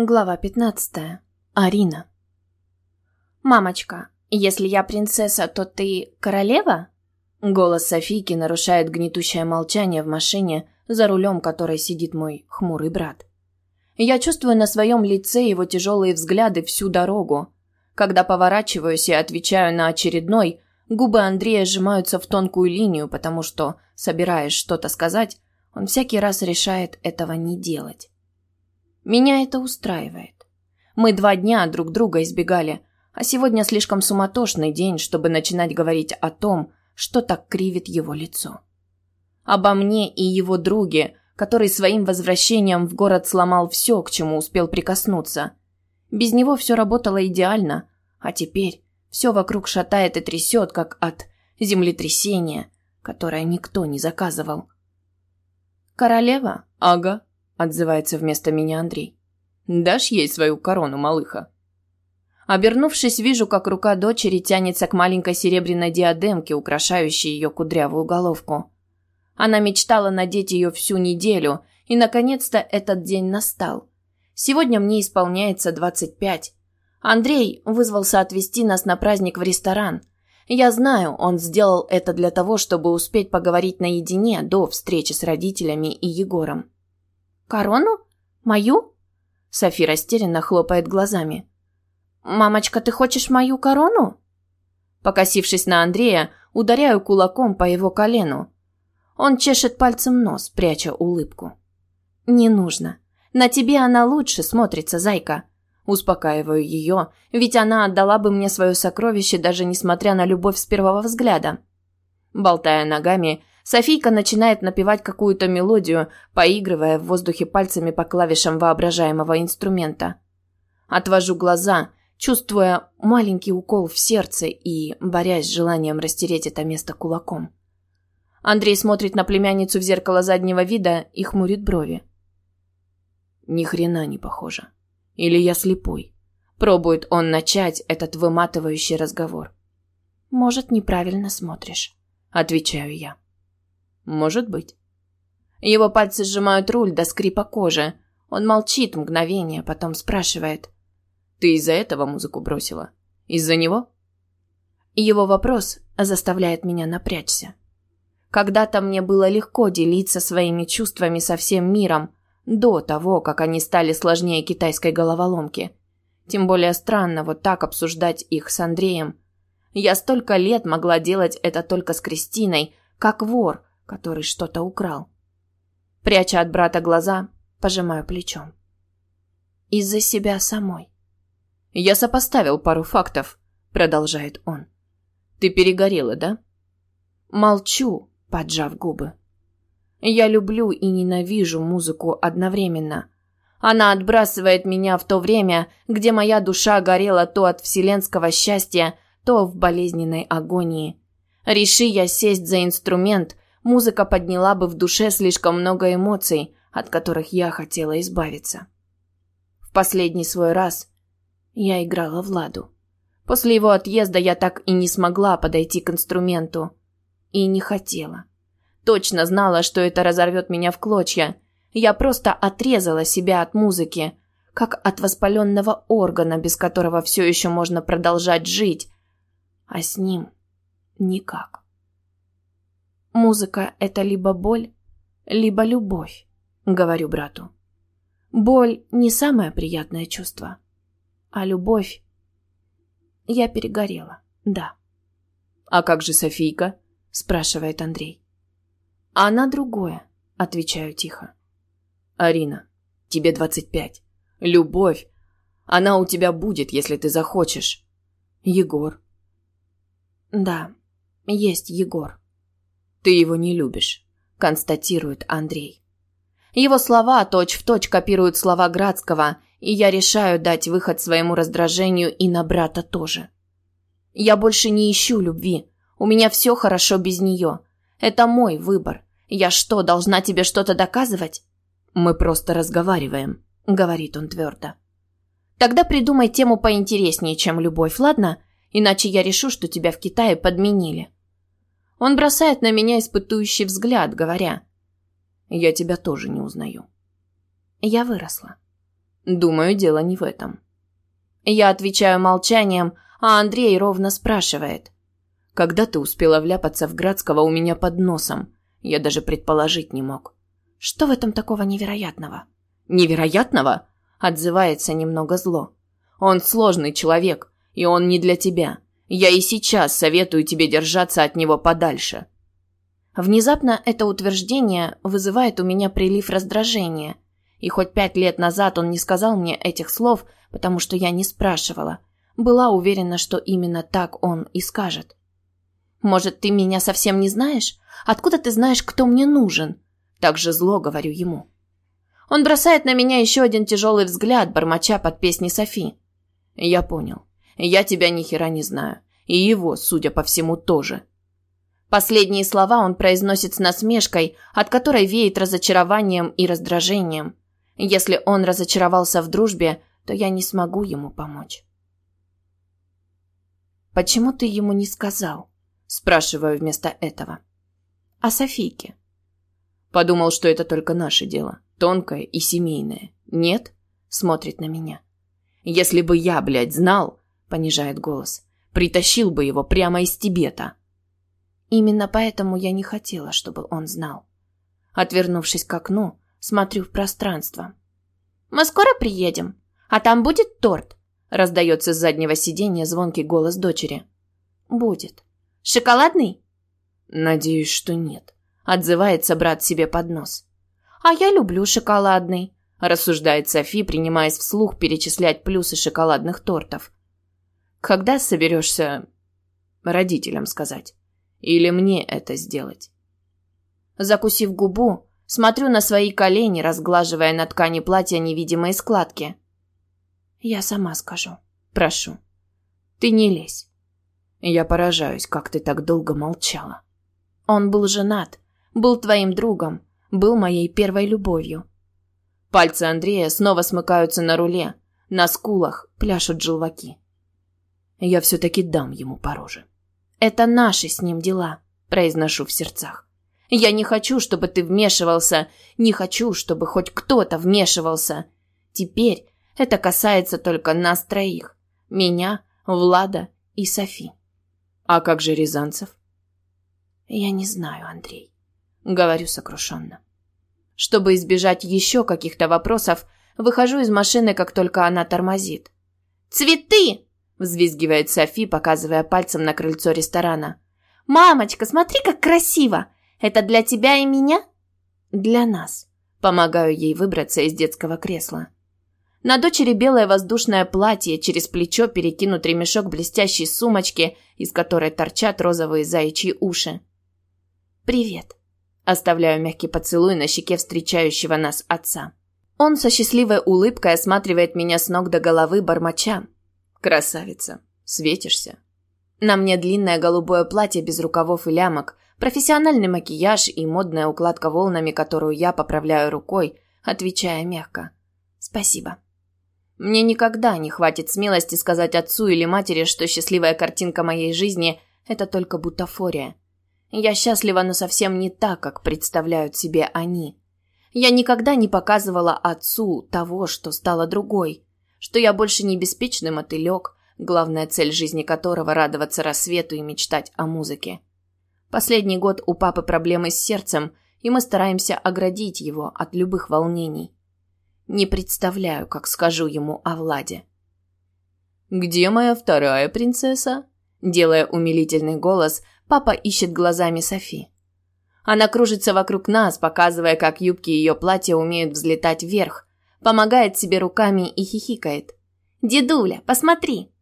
Глава 15. Арина. «Мамочка, если я принцесса, то ты королева?» Голос Софийки нарушает гнетущее молчание в машине, за рулем которой сидит мой хмурый брат. Я чувствую на своем лице его тяжелые взгляды всю дорогу. Когда поворачиваюсь и отвечаю на очередной, губы Андрея сжимаются в тонкую линию, потому что, собираясь что-то сказать, он всякий раз решает этого не делать. Меня это устраивает. Мы два дня друг друга избегали, а сегодня слишком суматошный день, чтобы начинать говорить о том, что так кривит его лицо. Обо мне и его друге, который своим возвращением в город сломал все, к чему успел прикоснуться. Без него все работало идеально, а теперь все вокруг шатает и трясет, как от землетрясения, которое никто не заказывал. «Королева?» «Ага», отзывается вместо меня Андрей. Дашь ей свою корону, малыха? Обернувшись, вижу, как рука дочери тянется к маленькой серебряной диадемке, украшающей ее кудрявую головку. Она мечтала надеть ее всю неделю, и, наконец-то, этот день настал. Сегодня мне исполняется двадцать пять. Андрей вызвался отвезти нас на праздник в ресторан. Я знаю, он сделал это для того, чтобы успеть поговорить наедине до встречи с родителями и Егором. «Корону? Мою?» Софи растерянно хлопает глазами. «Мамочка, ты хочешь мою корону?» Покосившись на Андрея, ударяю кулаком по его колену. Он чешет пальцем нос, пряча улыбку. «Не нужно. На тебе она лучше смотрится, зайка». Успокаиваю ее, ведь она отдала бы мне свое сокровище, даже несмотря на любовь с первого взгляда. Болтая ногами, Софийка начинает напевать какую-то мелодию, поигрывая в воздухе пальцами по клавишам воображаемого инструмента. Отвожу глаза, чувствуя маленький укол в сердце и борясь с желанием растереть это место кулаком. Андрей смотрит на племянницу в зеркало заднего вида и хмурит брови. Ни хрена не похоже. Или я слепой? Пробует он начать этот выматывающий разговор. Может, неправильно смотришь, отвечаю я. Может быть. Его пальцы сжимают руль до скрипа кожи. Он молчит мгновение, потом спрашивает. «Ты из-за этого музыку бросила? Из-за него?» Его вопрос заставляет меня напрячься. Когда-то мне было легко делиться своими чувствами со всем миром, до того, как они стали сложнее китайской головоломки. Тем более странно вот так обсуждать их с Андреем. Я столько лет могла делать это только с Кристиной, как вор, который что-то украл. Пряча от брата глаза, пожимаю плечом. Из-за себя самой. «Я сопоставил пару фактов», — продолжает он. «Ты перегорела, да?» Молчу, поджав губы. Я люблю и ненавижу музыку одновременно. Она отбрасывает меня в то время, где моя душа горела то от вселенского счастья, то в болезненной агонии. Реши я сесть за инструмент, музыка подняла бы в душе слишком много эмоций, от которых я хотела избавиться. В последний свой раз я играла Владу. После его отъезда я так и не смогла подойти к инструменту. И не хотела. Точно знала, что это разорвет меня в клочья. Я просто отрезала себя от музыки, как от воспаленного органа, без которого все еще можно продолжать жить. А с ним никак. Музыка – это либо боль, либо любовь, говорю брату. Боль – не самое приятное чувство, а любовь... Я перегорела, да. «А как же Софийка?» – спрашивает Андрей. «Она другое», – отвечаю тихо. «Арина, тебе двадцать пять. Любовь. Она у тебя будет, если ты захочешь. Егор». «Да, есть Егор». Ты его не любишь, констатирует Андрей. Его слова точь-в-точь копируют слова Градского, и я решаю дать выход своему раздражению и на брата тоже. Я больше не ищу любви. У меня все хорошо без нее. Это мой выбор. Я что, должна тебе что-то доказывать? Мы просто разговариваем, говорит он твердо. Тогда придумай тему поинтереснее, чем любовь, ладно? Иначе я решу, что тебя в Китае подменили. Он бросает на меня испытующий взгляд, говоря, «Я тебя тоже не узнаю». Я выросла. Думаю, дело не в этом. Я отвечаю молчанием, а Андрей ровно спрашивает. Когда ты успела вляпаться в Градского у меня под носом? Я даже предположить не мог. Что в этом такого невероятного? Невероятного? Отзывается немного зло. Он сложный человек, и он не для тебя. Я и сейчас советую тебе держаться от него подальше. Внезапно это утверждение вызывает у меня прилив раздражения. И хоть пять лет назад он не сказал мне этих слов, потому что я не спрашивала, была уверена, что именно так он и скажет. «Может, ты меня совсем не знаешь? Откуда ты знаешь, кто мне нужен?» Так же зло говорю ему. Он бросает на меня еще один тяжелый взгляд, бормоча под песни Софи. «Я понял. Я тебя ни хера не знаю. И его, судя по всему, тоже. Последние слова он произносит с насмешкой, от которой веет разочарованием и раздражением. Если он разочаровался в дружбе, то я не смогу ему помочь. «Почему ты ему не сказал?» – спрашиваю вместо этого. «О Софийке». Подумал, что это только наше дело, тонкое и семейное. Нет? Смотрит на меня. Если бы я, блядь, знал, понижает голос, притащил бы его прямо из Тибета. Именно поэтому я не хотела, чтобы он знал. Отвернувшись к окну, смотрю в пространство. «Мы скоро приедем, а там будет торт», раздается с заднего сиденья звонкий голос дочери. «Будет. Шоколадный?» «Надеюсь, что нет», отзывается брат себе под нос. «А я люблю шоколадный», рассуждает Софи, принимаясь вслух перечислять плюсы шоколадных тортов. «Когда соберешься родителям сказать?» Или мне это сделать? Закусив губу, смотрю на свои колени, разглаживая на ткани платья невидимые складки. Я сама скажу. Прошу. Ты не лезь. Я поражаюсь, как ты так долго молчала. Он был женат, был твоим другом, был моей первой любовью. Пальцы Андрея снова смыкаются на руле, на скулах пляшут желваки. Я все-таки дам ему по роже. Это наши с ним дела, произношу в сердцах. Я не хочу, чтобы ты вмешивался, не хочу, чтобы хоть кто-то вмешивался. Теперь это касается только нас троих. Меня, Влада и Софи. А как же Рязанцев? Я не знаю, Андрей. Говорю сокрушенно. Чтобы избежать еще каких-то вопросов, выхожу из машины, как только она тормозит. «Цветы!» Взвизгивает Софи, показывая пальцем на крыльцо ресторана. «Мамочка, смотри, как красиво! Это для тебя и меня?» «Для нас». Помогаю ей выбраться из детского кресла. На дочери белое воздушное платье, через плечо перекинут ремешок блестящей сумочки, из которой торчат розовые заячьи уши. «Привет». Оставляю мягкий поцелуй на щеке встречающего нас отца. Он со счастливой улыбкой осматривает меня с ног до головы, бормоча. Красавица. Светишься. На мне длинное голубое платье без рукавов и лямок, профессиональный макияж и модная укладка волнами, которую я поправляю рукой, отвечая мягко. Спасибо. Мне никогда не хватит смелости сказать отцу или матери, что счастливая картинка моей жизни – это только бутафория. Я счастлива, но совсем не так, как представляют себе они. Я никогда не показывала отцу того, что стало другой что я больше не беспечный мотылек, главная цель жизни которого – радоваться рассвету и мечтать о музыке. Последний год у папы проблемы с сердцем, и мы стараемся оградить его от любых волнений. Не представляю, как скажу ему о Владе. «Где моя вторая принцесса?» Делая умилительный голос, папа ищет глазами Софи. Она кружится вокруг нас, показывая, как юбки ее платья умеют взлетать вверх, помогает себе руками и хихикает. «Дедуля, посмотри!»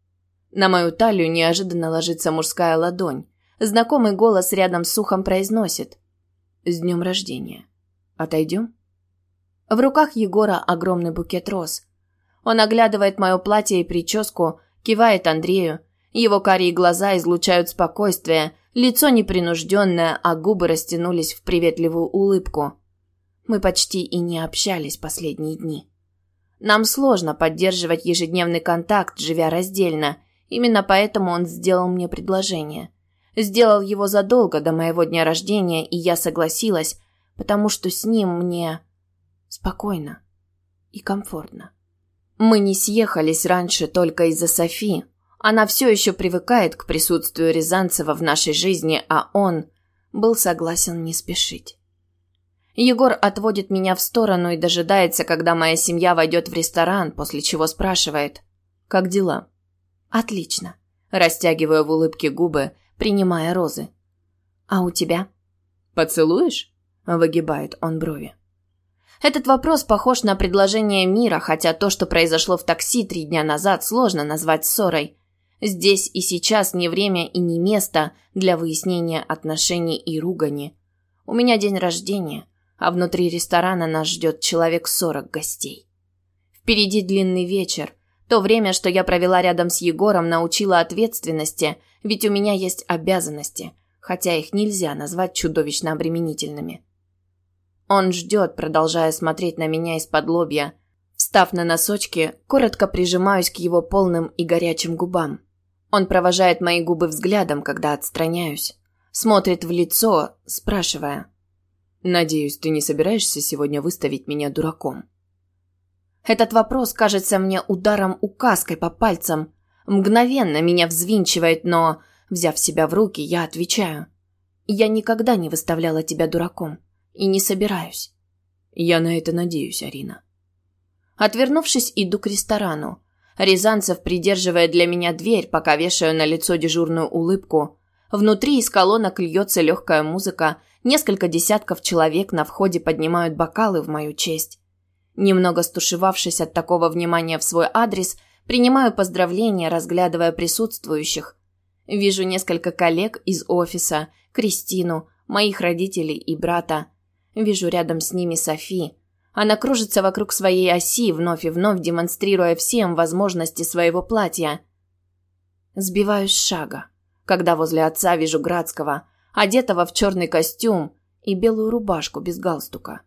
На мою талию неожиданно ложится мужская ладонь. Знакомый голос рядом с ухом произносит. «С днем рождения. Отойдем?» В руках Егора огромный букет роз. Он оглядывает мое платье и прическу, кивает Андрею. Его карие глаза излучают спокойствие, лицо непринужденное, а губы растянулись в приветливую улыбку. Мы почти и не общались последние дни. Нам сложно поддерживать ежедневный контакт, живя раздельно. Именно поэтому он сделал мне предложение. Сделал его задолго до моего дня рождения, и я согласилась, потому что с ним мне спокойно и комфортно. Мы не съехались раньше только из-за Софи. Она все еще привыкает к присутствию Рязанцева в нашей жизни, а он был согласен не спешить. Егор отводит меня в сторону и дожидается, когда моя семья войдет в ресторан, после чего спрашивает «Как дела?» «Отлично», растягиваю в улыбке губы, принимая розы. «А у тебя?» «Поцелуешь?» – выгибает он брови. Этот вопрос похож на предложение мира, хотя то, что произошло в такси три дня назад, сложно назвать ссорой. Здесь и сейчас не время и не место для выяснения отношений и ругани. У меня день рождения, а внутри ресторана нас ждет человек сорок гостей. Впереди длинный вечер. То время, что я провела рядом с Егором, научило ответственности, ведь у меня есть обязанности, хотя их нельзя назвать чудовищно обременительными. Он ждет, продолжая смотреть на меня из-под лобья. Встав на носочки, коротко прижимаюсь к его полным и горячим губам. Он провожает мои губы взглядом, когда отстраняюсь. Смотрит в лицо, спрашивая. «Надеюсь, ты не собираешься сегодня выставить меня дураком?» Этот вопрос кажется мне ударом указкой по пальцам. Мгновенно меня взвинчивает, но, взяв себя в руки, я отвечаю. «Я никогда не выставляла тебя дураком. И не собираюсь. Я на это надеюсь, Арина. Отвернувшись, иду к ресторану. Рязанцев придерживает для меня дверь, пока вешаю на лицо дежурную улыбку. Внутри из колонок льется легкая музыка, несколько десятков человек на входе поднимают бокалы в мою честь. Немного стушевавшись от такого внимания в свой адрес, принимаю поздравления, разглядывая присутствующих. Вижу несколько коллег из офиса, Кристину, моих родителей и брата. Вижу рядом с ними Софи. Она кружится вокруг своей оси, вновь и вновь демонстрируя всем возможности своего платья. Сбиваюсь с шага, когда возле отца вижу Градского, одетого в черный костюм и белую рубашку без галстука.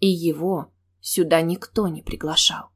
И его сюда никто не приглашал.